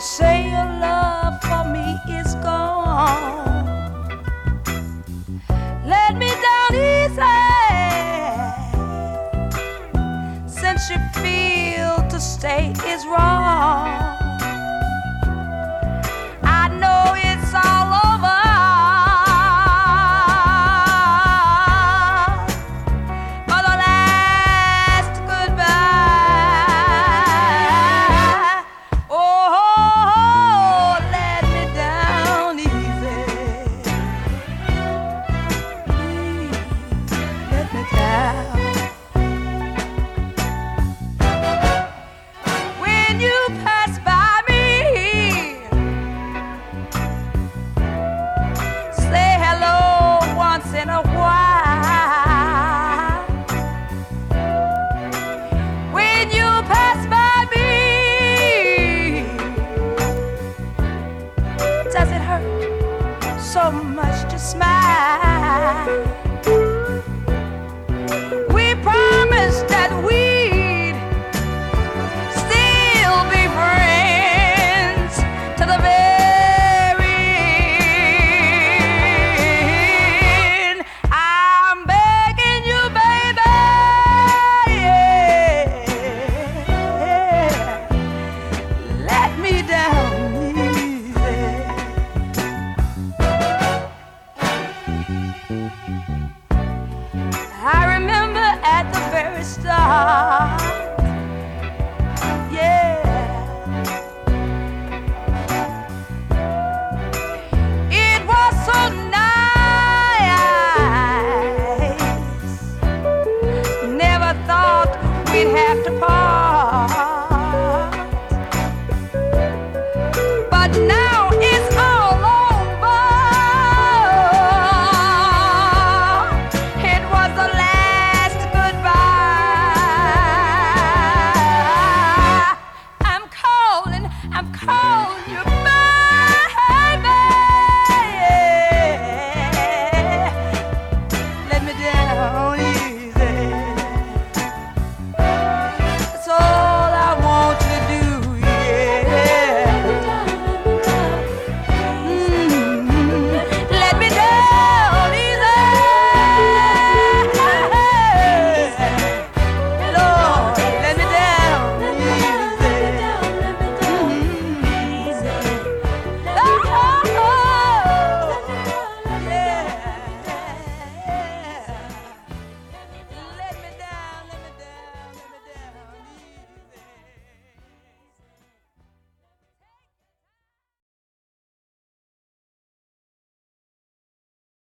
You say your love for me is gone. Let me down easy. Since you feel to stay is wrong. so much to smile. I remember at the very start